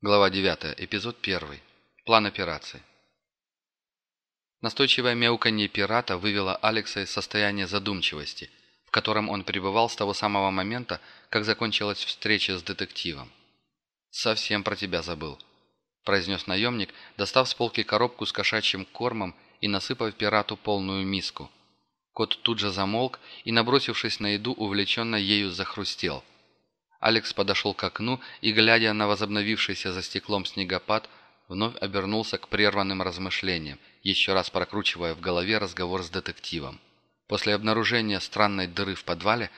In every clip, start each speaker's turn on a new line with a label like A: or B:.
A: Глава 9. Эпизод 1. План операции. Настойчивое мяуканье пирата вывело Алекса из состояния задумчивости, в котором он пребывал с того самого момента, как закончилась встреча с детективом. «Совсем про тебя забыл», – произнес наемник, достав с полки коробку с кошачьим кормом и насыпав пирату полную миску. Кот тут же замолк и, набросившись на еду, увлеченно ею захрустел. Алекс подошел к окну и, глядя на возобновившийся за стеклом снегопад, вновь обернулся к прерванным размышлениям, еще раз прокручивая в голове разговор с детективом. После обнаружения странной дыры в подвале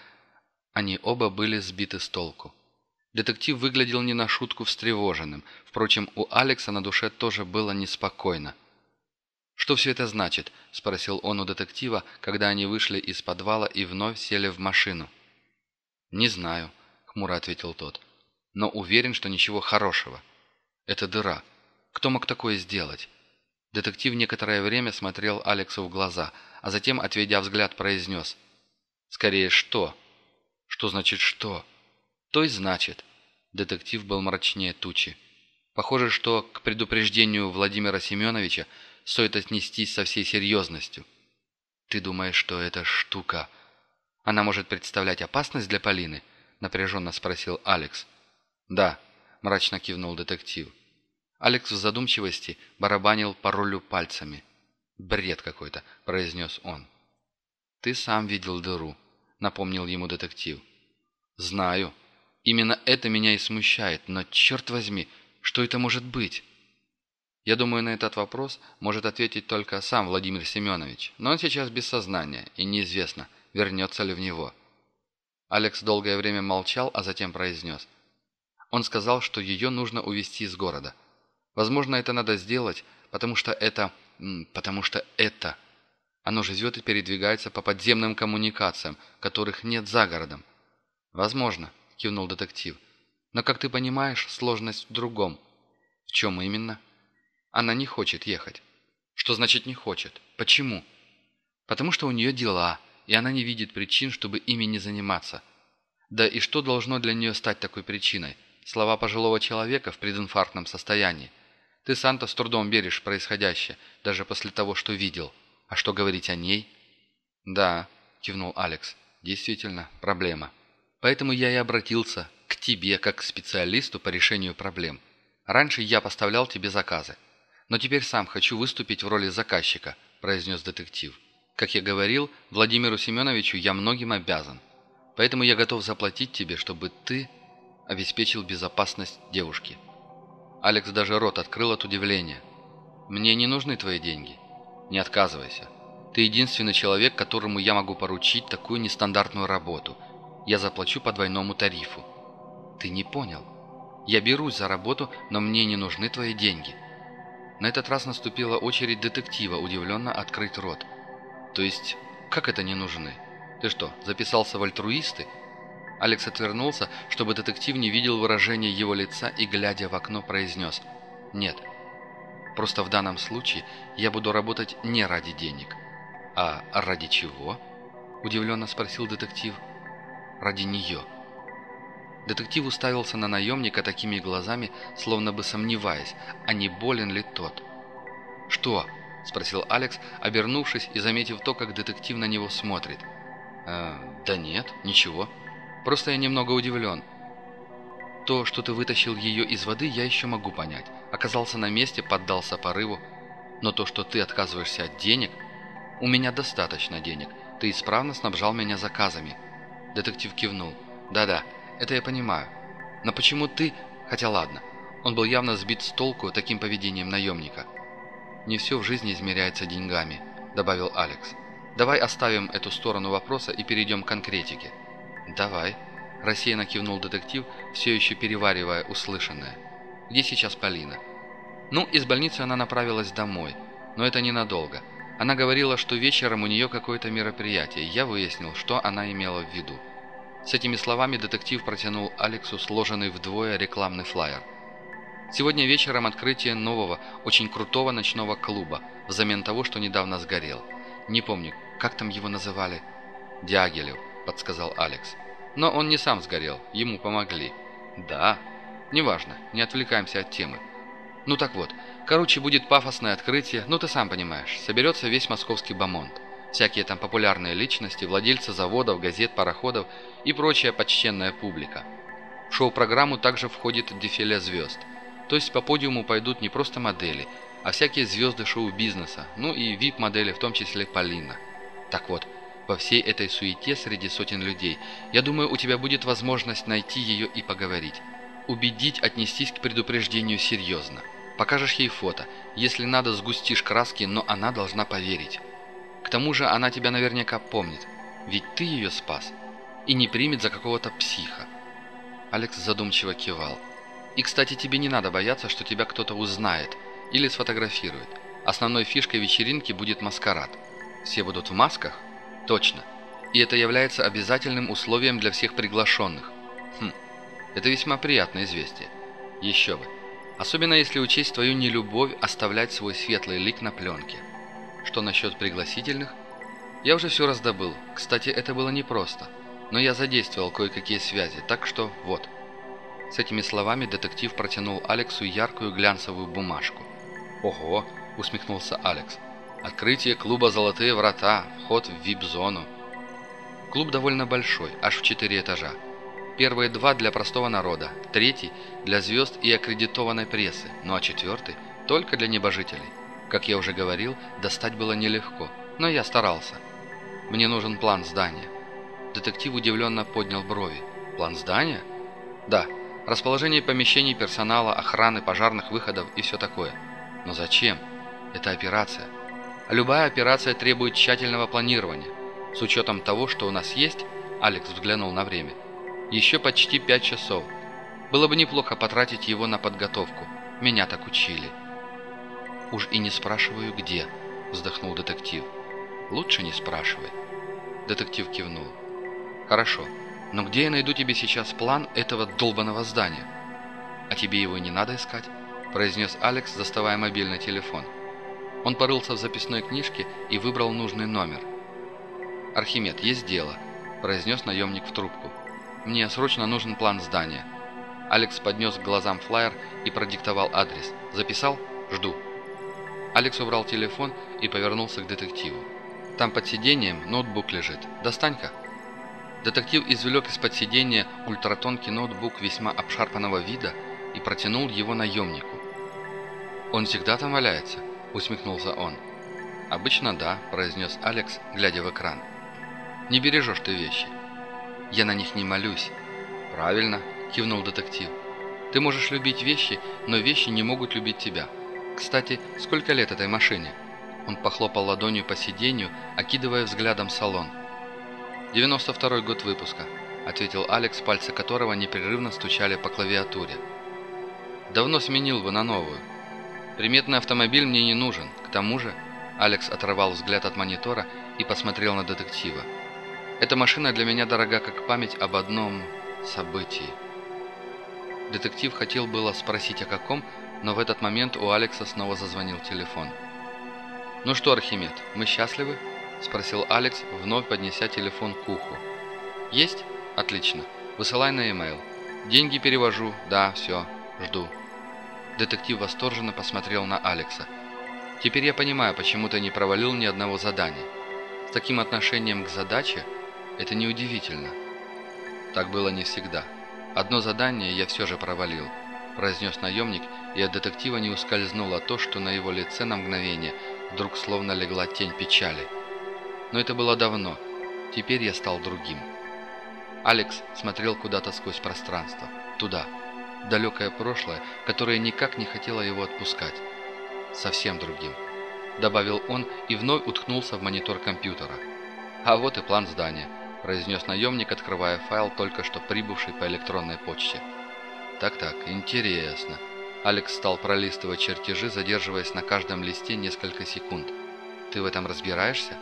A: они оба были сбиты с толку. Детектив выглядел не на шутку встревоженным, впрочем, у Алекса на душе тоже было неспокойно. «Что все это значит?» – спросил он у детектива, когда они вышли из подвала и вновь сели в машину. «Не знаю», – хмуро ответил тот. «Но уверен, что ничего хорошего. Это дыра. Кто мог такое сделать?» Детектив некоторое время смотрел Алексу в глаза, а затем, отведя взгляд, произнес. «Скорее, что?» «Что значит «что»?» «То и значит». Детектив был мрачнее тучи. Похоже, что к предупреждению Владимира Семеновича стоит отнестись со всей серьезностью. «Ты думаешь, что эта штука... Она может представлять опасность для Полины?» — напряженно спросил Алекс. «Да», — мрачно кивнул детектив. Алекс в задумчивости барабанил по рулю пальцами. «Бред какой-то», — произнес он. «Ты сам видел дыру», — напомнил ему детектив. «Знаю. Именно это меня и смущает, но, черт возьми, что это может быть?» Я думаю, на этот вопрос может ответить только сам Владимир Семенович, но он сейчас без сознания, и неизвестно, вернется ли в него. Алекс долгое время молчал, а затем произнес. Он сказал, что ее нужно увезти из города. Возможно, это надо сделать, потому что это... потому что это... Оно живет и передвигается по подземным коммуникациям, которых нет за городом. «Возможно», — кивнул детектив. «Но, как ты понимаешь, сложность в другом». «В чем именно?» «Она не хочет ехать». «Что значит не хочет? Почему?» «Потому что у нее дела, и она не видит причин, чтобы ими не заниматься. Да и что должно для нее стать такой причиной? Слова пожилого человека в прединфарктном состоянии. Ты сам-то с трудом веришь в происходящее, даже после того, что видел. А что говорить о ней? Да, кивнул Алекс. Действительно, проблема. Поэтому я и обратился к тебе, как к специалисту по решению проблем. Раньше я поставлял тебе заказы. Но теперь сам хочу выступить в роли заказчика, произнес детектив. Как я говорил, Владимиру Семеновичу я многим обязан. Поэтому я готов заплатить тебе, чтобы ты обеспечил безопасность девушки. Алекс даже рот открыл от удивления. «Мне не нужны твои деньги. Не отказывайся. Ты единственный человек, которому я могу поручить такую нестандартную работу. Я заплачу по двойному тарифу». «Ты не понял. Я берусь за работу, но мне не нужны твои деньги». На этот раз наступила очередь детектива удивленно открыть рот. «То есть, как это не нужны? Ты что, записался в альтруисты?» Алекс отвернулся, чтобы детектив не видел выражения его лица и, глядя в окно, произнес «Нет, просто в данном случае я буду работать не ради денег». «А ради чего?» – удивленно спросил детектив. «Ради нее». Детектив уставился на наемника такими глазами, словно бы сомневаясь, а не болен ли тот. «Что?» – спросил Алекс, обернувшись и заметив то, как детектив на него смотрит. «Э, «Да нет, ничего». Просто я немного удивлен. То, что ты вытащил ее из воды, я еще могу понять. Оказался на месте, поддался порыву. Но то, что ты отказываешься от денег... У меня достаточно денег. Ты исправно снабжал меня заказами. Детектив кивнул. Да-да, это я понимаю. Но почему ты... Хотя ладно. Он был явно сбит с толку таким поведением наемника. «Не все в жизни измеряется деньгами», — добавил Алекс. «Давай оставим эту сторону вопроса и перейдем к конкретике». «Давай», – рассеянно кивнул детектив, все еще переваривая услышанное. «Где сейчас Полина?» «Ну, из больницы она направилась домой, но это ненадолго. Она говорила, что вечером у нее какое-то мероприятие, я выяснил, что она имела в виду». С этими словами детектив протянул Алексу сложенный вдвое рекламный флаер. Сегодня вечером открытие нового, очень крутого ночного клуба, взамен того, что недавно сгорел. Не помню, как там его называли? Дягилев. – подсказал Алекс. «Но он не сам сгорел, ему помогли». «Да». Неважно, не отвлекаемся от темы. Ну так вот, короче, будет пафосное открытие, ну ты сам понимаешь, соберется весь московский бомонд. Всякие там популярные личности, владельцы заводов, газет, пароходов и прочая почтенная публика. В шоу-программу также входит дефиле звезд. То есть по подиуму пойдут не просто модели, а всякие звезды шоу-бизнеса, ну и вип-модели, в том числе Полина. Так вот, во всей этой суете среди сотен людей, я думаю, у тебя будет возможность найти ее и поговорить. Убедить отнестись к предупреждению серьезно. Покажешь ей фото. Если надо, сгустишь краски, но она должна поверить. К тому же она тебя наверняка помнит. Ведь ты ее спас. И не примет за какого-то психа. Алекс задумчиво кивал. И, кстати, тебе не надо бояться, что тебя кто-то узнает или сфотографирует. Основной фишкой вечеринки будет маскарад. Все будут в масках? Точно. И это является обязательным условием для всех приглашенных. Хм, это весьма приятное известие. Еще бы. Особенно если учесть твою нелюбовь оставлять свой светлый лик на пленке. Что насчет пригласительных? Я уже все раздобыл. Кстати, это было непросто. Но я задействовал кое-какие связи, так что вот. С этими словами детектив протянул Алексу яркую глянцевую бумажку. «Ого!» – усмехнулся Алекс. «Открытие клуба «Золотые врата», вход в вип-зону». Клуб довольно большой, аж в четыре этажа. Первые два для простого народа, третий – для звезд и аккредитованной прессы, ну а четвертый – только для небожителей. Как я уже говорил, достать было нелегко, но я старался. Мне нужен план здания. Детектив удивленно поднял брови. План здания? Да, расположение помещений, персонала, охраны, пожарных выходов и все такое. Но зачем? Это операция. А любая операция требует тщательного планирования. С учетом того, что у нас есть, Алекс взглянул на время, еще почти пять часов. Было бы неплохо потратить его на подготовку. Меня так учили. «Уж и не спрашиваю, где», — вздохнул детектив. «Лучше не спрашивай». Детектив кивнул. «Хорошо, но где я найду тебе сейчас план этого долбанного здания?» «А тебе его не надо искать?» – произнес Алекс, доставая мобильный телефон. Он порылся в записной книжке и выбрал нужный номер. «Архимед, есть дело», – произнес наемник в трубку. «Мне срочно нужен план здания». Алекс поднес к глазам флаер и продиктовал адрес. «Записал? Жду». Алекс убрал телефон и повернулся к детективу. «Там под сиденьем ноутбук лежит. Достань-ка». Детектив извлек из-под сиденья ультратонкий ноутбук весьма обшарпанного вида и протянул его наемнику. «Он всегда там валяется?» – усмехнулся он. «Обычно да», – произнес Алекс, глядя в экран. «Не бережешь ты вещи». «Я на них не молюсь». «Правильно», – кивнул детектив. «Ты можешь любить вещи, но вещи не могут любить тебя». «Кстати, сколько лет этой машине?» Он похлопал ладонью по сиденью, окидывая взглядом салон. «92-й год выпуска», — ответил Алекс, пальцы которого непрерывно стучали по клавиатуре. «Давно сменил бы на новую. Приметный автомобиль мне не нужен. К тому же...» Алекс оторвал взгляд от монитора и посмотрел на детектива. «Эта машина для меня дорога как память об одном событии». Детектив хотел было спросить о каком, но в этот момент у Алекса снова зазвонил телефон. «Ну что, Архимед, мы счастливы?» – спросил Алекс, вновь поднеся телефон к уху. «Есть? Отлично. Высылай на e-mail. Деньги перевожу. Да, все. Жду». Детектив восторженно посмотрел на Алекса. «Теперь я понимаю, почему ты не провалил ни одного задания. С таким отношением к задаче это неудивительно». Так было не всегда. Одно задание я все же провалил – произнес наемник, и от детектива не ускользнуло то, что на его лице на мгновение вдруг словно легла тень печали. Но это было давно. Теперь я стал другим. Алекс смотрел куда-то сквозь пространство. Туда. Далекое прошлое, которое никак не хотело его отпускать. Совсем другим. Добавил он и вновь уткнулся в монитор компьютера. «А вот и план здания», – произнес наемник, открывая файл, только что прибывший по электронной почте. Так-так, интересно. Алекс стал пролистывать чертежи, задерживаясь на каждом листе несколько секунд. Ты в этом разбираешься?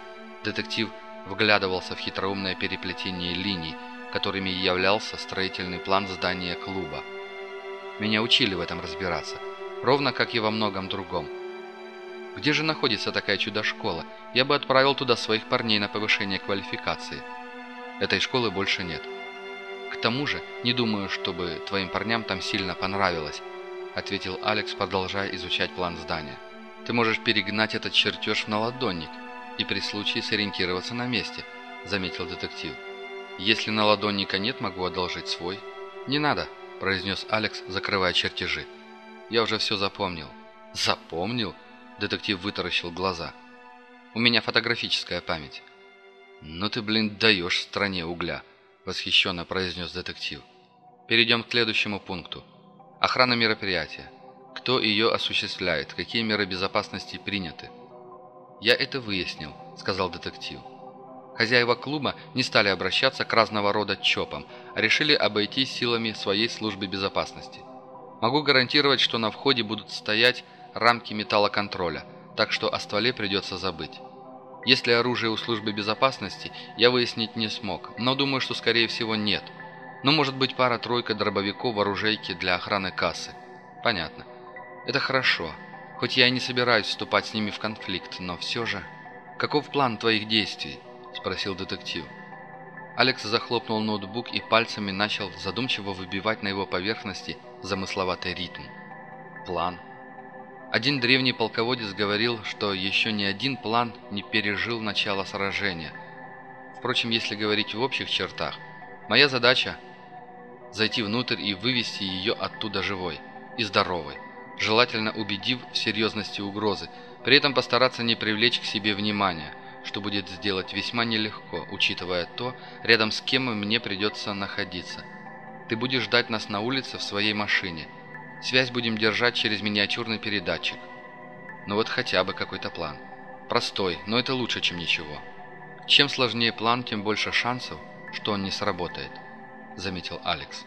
A: Детектив вглядывался в хитроумное переплетение линий, которыми являлся строительный план здания клуба. Меня учили в этом разбираться, ровно как и во многом другом. Где же находится такая чудо-школа? Я бы отправил туда своих парней на повышение квалификации. Этой школы больше нет. К тому же, не думаю, чтобы твоим парням там сильно понравилось, ответил Алекс, продолжая изучать план здания. Ты можешь перегнать этот чертеж в наладонник и при случае сориентироваться на месте, заметил детектив. Если наладонника нет, могу одолжить свой. Не надо, произнес Алекс, закрывая чертежи. Я уже все запомнил. Запомнил? Детектив вытаращил глаза. У меня фотографическая память. «Ну ты, блин, даешь стране угля», — восхищенно произнес детектив. «Перейдем к следующему пункту. Охрана мероприятия. Кто ее осуществляет? Какие меры безопасности приняты?» «Я это выяснил», — сказал детектив. Хозяева клуба не стали обращаться к разного рода ЧОПам, а решили обойтись силами своей службы безопасности. Могу гарантировать, что на входе будут стоять рамки металлоконтроля, так что о стволе придется забыть. Если оружие у службы безопасности, я выяснить не смог, но думаю, что скорее всего нет. Но может быть пара-тройка дробовиков в оружейке для охраны кассы. Понятно. Это хорошо. Хоть я и не собираюсь вступать с ними в конфликт, но все же... «Каков план твоих действий?» – спросил детектив. Алекс захлопнул ноутбук и пальцами начал задумчиво выбивать на его поверхности замысловатый ритм. План. Один древний полководец говорил, что еще ни один план не пережил начало сражения. Впрочем, если говорить в общих чертах, моя задача – зайти внутрь и вывести ее оттуда живой и здоровой, желательно убедив в серьезности угрозы, при этом постараться не привлечь к себе внимания, что будет сделать весьма нелегко, учитывая то, рядом с кем мне придется находиться. Ты будешь ждать нас на улице в своей машине – Связь будем держать через миниатюрный передатчик. Ну вот хотя бы какой-то план. Простой, но это лучше, чем ничего. Чем сложнее план, тем больше шансов, что он не сработает, заметил Алекс.